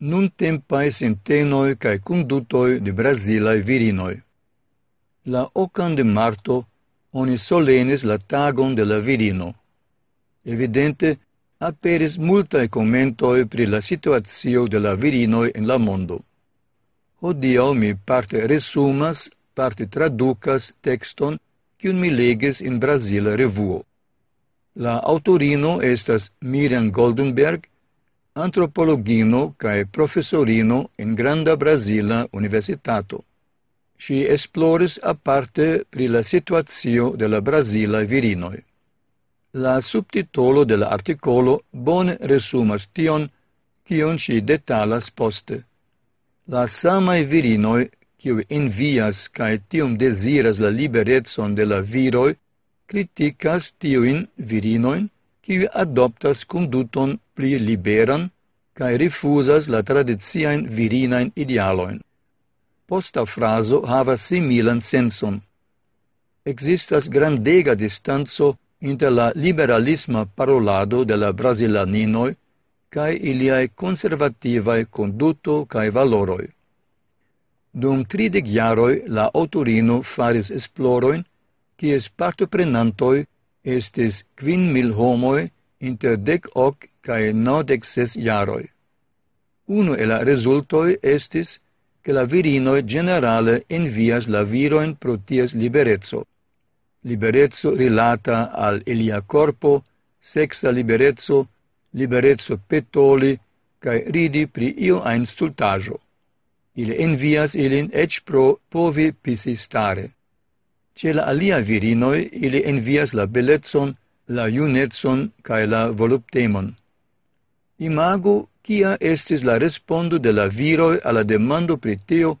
nun tempae sintenoj cae condutoi de Brasilae virinoi. La ocan de marto oni solenis la tagon de la virino. Evidente, aperis multae commentoi pri la situatio de la virinoi en la mondo. Hodiau mi parte resumas, parte traducas texton, cium mi leges in Brasila revuo. La autorino estas Miriam Goldenberg, antropologino cae professorino in granda Brasila universitato. Si esploris aparte pri la situatio de la Brasila virinoi. La subtitolo de la articolo bone resumas tion, cion si detalas poste. La samai virinoi, kiu envias cae tiom desiras la liberetson de la viroi, criticas tiuin virinoin, qui adoptas conduton pli liberan cae rifuzas la tradiziaen virinajn idealoin. Posta frazo havas similan senson. Existas grandega distanco inter la liberalisma parolado de la brasilaninoi cae iliae conservativae conduto cae valoroi. Dum tridek jaroi la autorino faris esploroin, cies partoprenantoi estis quin mil homoi inter dec hoc cae nodec ses jaroi. Uno e la resultoi estis che la virinoi generale envias la viroin pro ties liberezzo. Liberezzo rilata al ilia corpo, sexa liberezzo, liberezzo petoli, cae ridi pri io ein stultajo. Ile envias ilin ec pro povi pisi stare. Ce la alia virinoi ili envias la belezon, la junetson cae la voluptemon. Imago kia estis la respondo de la viroi alla demando pri teo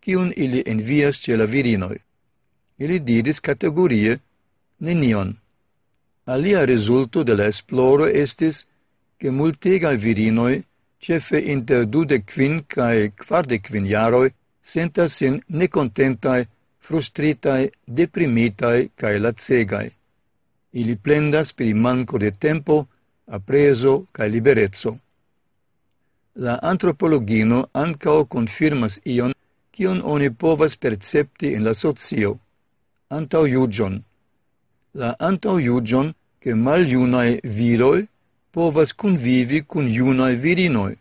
kiun ili envias ce la virinoi. Ili diris categorie nenion. Alia resulto de la esploro estis che multega virinoi, cefe inter dudec quin cae quardec quin jaroi, sentas sin necontentae frustritai, deprimitai cae lacegai. Ili plendas pri manco de tempo, apreso cae liberezzo. La antropologino ancao confirmas ion cion oni povas percepti in la socio, antau iugion. La antau iugion che mal iunae viroi povas convivi cun iunae virinoi,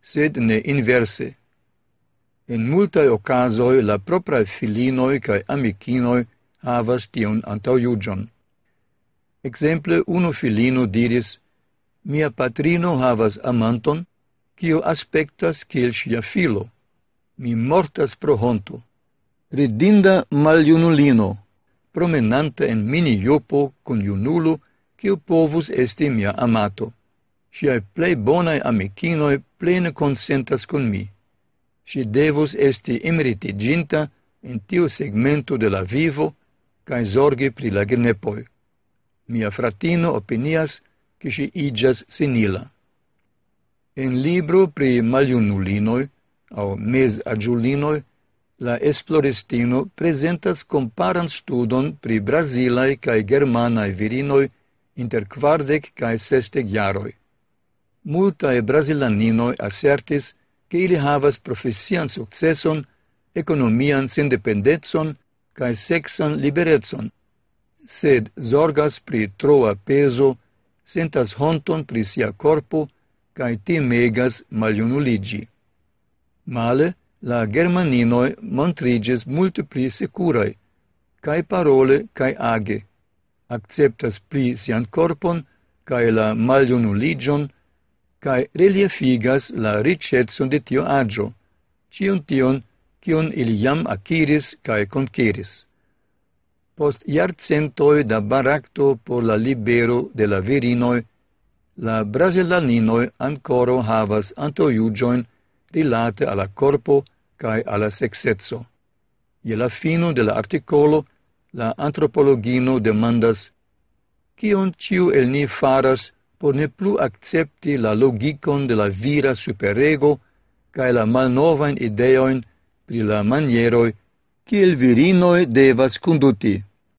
sed ne inverse. In multae ocasoi la proprae filinoi cae amicinoi havas tion antauiugion. Exemple, uno filino diris, mia patrino havas amanton, cio aspectas kiel sia filo. Mi mortas pro honto. Ridinda maliunulino, promenante en mini iopo con iunulo, cio povus esti mia amato. Siae plei bonae amicinoi plene consentas con mi si devus esti imritiginta in tiu segmento de la vivo cae zorgi pri la genepoi. Mia fratino opinias che si igas senila. En libro pri maliunulinoi, au mes agiulinoi, la esploristino presentas comparan studon pri Brasilae cae Germanae virinoi inter quardec cae sestec jaroi. Multae brasilaninoi assertis che ili havas profesian successon, economian sindependetson cae sexan liberetson, sed zorgas pri troa peso, sentas honton pri sia corpo, cae timegas maliunuligi. Male, la germaninoi montriges multe pli securai, cae parole cae age, acceptas pli sian corpon, cae la maliunuligion, cae reliefigas la ricetson de tio agio, cion tion, cion ili jam aciris cae conquiris. Post iarcentoi da baracto por la libero de la virinoi, la brasilaninoi ancora havas antoiugioin rilate alla corpo cae alla sexetso. Ie la fino de la articolo, la antropologino demandas, cion ciu el ni faras por ne plu accepti la logicon de la vira superego cae la malnovain ideoin pri la manieroi ciel virinoi devas conduti.